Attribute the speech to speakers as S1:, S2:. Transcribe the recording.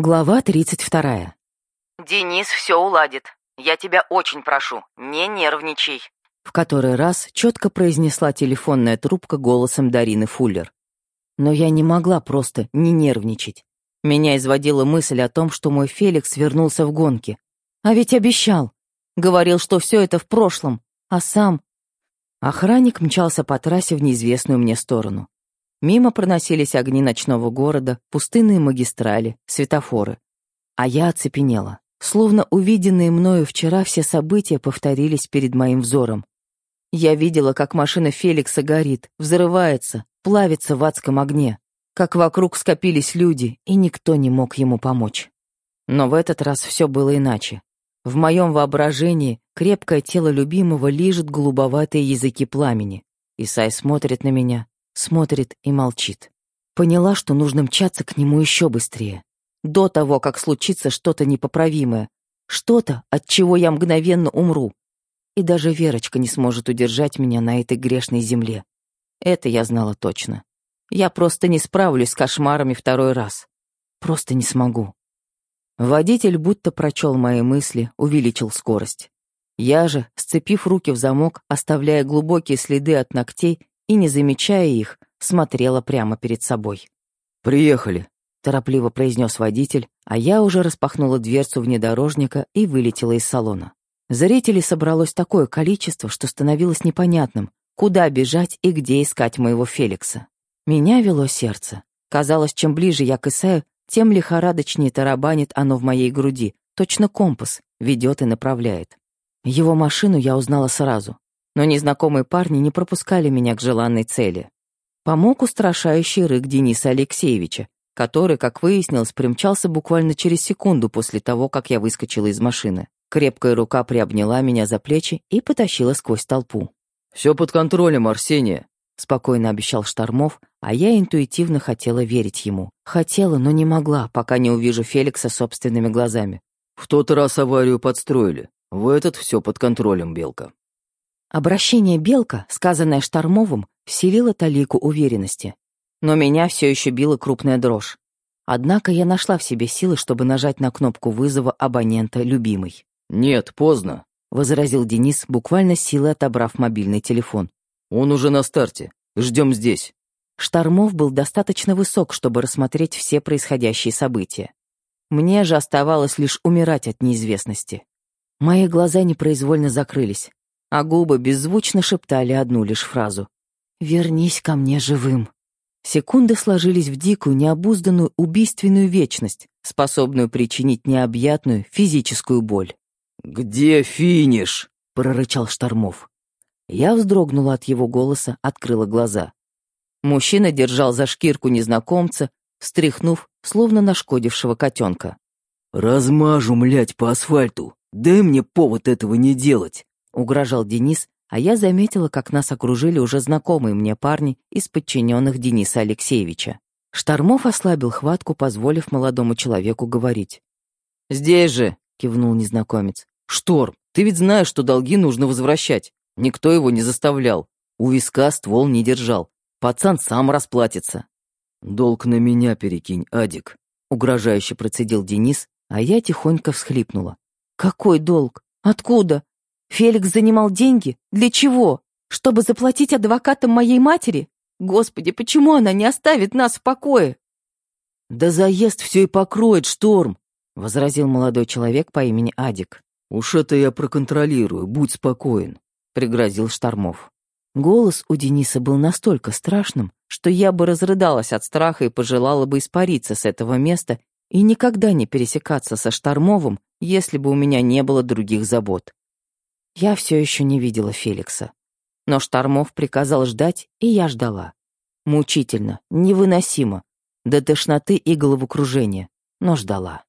S1: Глава 32.
S2: «Денис все уладит. Я тебя очень прошу, не нервничай»,
S1: В который раз четко произнесла телефонная трубка голосом Дарины Фуллер. Но я не могла просто не нервничать. Меня изводила мысль о том, что мой Феликс вернулся в гонки. А ведь обещал. Говорил, что все это в прошлом. А сам... Охранник мчался по трассе в неизвестную мне сторону. Мимо проносились огни ночного города, пустынные магистрали, светофоры. А я оцепенела. Словно увиденные мною вчера все события повторились перед моим взором. Я видела, как машина Феликса горит, взрывается, плавится в адском огне, как вокруг скопились люди, и никто не мог ему помочь. Но в этот раз все было иначе. В моем воображении крепкое тело любимого лижет голубоватые языки пламени. Исай смотрит на меня, смотрит и молчит. Поняла, что нужно мчаться к нему еще быстрее. До того, как случится что-то непоправимое. Что-то, от чего я мгновенно умру. И даже Верочка не сможет удержать меня на этой грешной земле. Это я знала точно. Я просто не справлюсь с кошмарами второй раз. Просто не смогу. Водитель будто прочел мои мысли, увеличил скорость. Я же, сцепив руки в замок, оставляя глубокие следы от ногтей, и, не замечая их, смотрела прямо перед собой.
S3: «Приехали», —
S1: торопливо произнес водитель, а я уже распахнула дверцу внедорожника и вылетела из салона. Зрителей собралось такое количество, что становилось непонятным, куда бежать и где искать моего Феликса. Меня вело сердце. Казалось, чем ближе я к Исаю, тем лихорадочнее тарабанит оно в моей груди, точно компас, ведет и направляет. Его машину я узнала сразу но незнакомые парни не пропускали меня к желанной цели. Помог устрашающий рык Дениса Алексеевича, который, как выяснилось, примчался буквально через секунду после того, как я выскочила из машины. Крепкая рука приобняла меня за плечи и потащила сквозь толпу.
S3: «Все под контролем, Арсения», —
S1: спокойно обещал Штормов, а я интуитивно хотела верить ему. Хотела, но не могла, пока не увижу Феликса собственными глазами.
S3: «В тот раз аварию подстроили. В этот все под контролем, Белка».
S1: Обращение «белка», сказанное Штормовым, вселило талику уверенности. Но меня все еще била крупная дрожь. Однако я нашла в себе силы, чтобы нажать на кнопку вызова абонента «любимый».
S3: «Нет, поздно», —
S1: возразил Денис, буквально силой отобрав мобильный телефон.
S3: «Он уже на старте. Ждем здесь».
S1: Штормов был достаточно высок, чтобы рассмотреть все происходящие события. Мне же оставалось лишь умирать от неизвестности. Мои глаза непроизвольно закрылись а губы беззвучно шептали одну лишь фразу. «Вернись ко мне живым». Секунды сложились в дикую, необузданную, убийственную вечность, способную причинить необъятную физическую боль.
S3: «Где финиш?»
S1: — прорычал Штормов. Я вздрогнула от его голоса, открыла глаза. Мужчина держал за шкирку незнакомца, встряхнув, словно нашкодившего котенка.
S3: «Размажу, млять, по асфальту! Дай мне повод этого не делать!»
S1: Угрожал Денис, а я заметила, как нас окружили уже знакомые мне парни из подчиненных Дениса Алексеевича. Штормов ослабил хватку, позволив молодому человеку говорить.
S3: «Здесь же!» — кивнул незнакомец. «Шторм, ты ведь знаешь, что долги нужно возвращать. Никто его не заставлял. У виска ствол не держал. Пацан сам расплатится». «Долг на меня перекинь, Адик», — угрожающе процедил Денис, а я тихонько всхлипнула.
S1: «Какой долг? Откуда? Феликс занимал деньги? Для чего? Чтобы заплатить адвокатам моей матери? Господи, почему она не оставит нас в покое?
S3: Да заезд все и покроет, Шторм, возразил молодой человек по имени Адик. Уж это я проконтролирую, будь спокоен, пригрозил Штормов.
S1: Голос у Дениса был настолько страшным, что я бы разрыдалась от страха и пожелала бы испариться с этого места и никогда не пересекаться со Штормовым, если бы у меня не было других забот. Я все еще не видела Феликса. Но Штормов приказал ждать, и я ждала. Мучительно, невыносимо, до тошноты и головокружения, но ждала.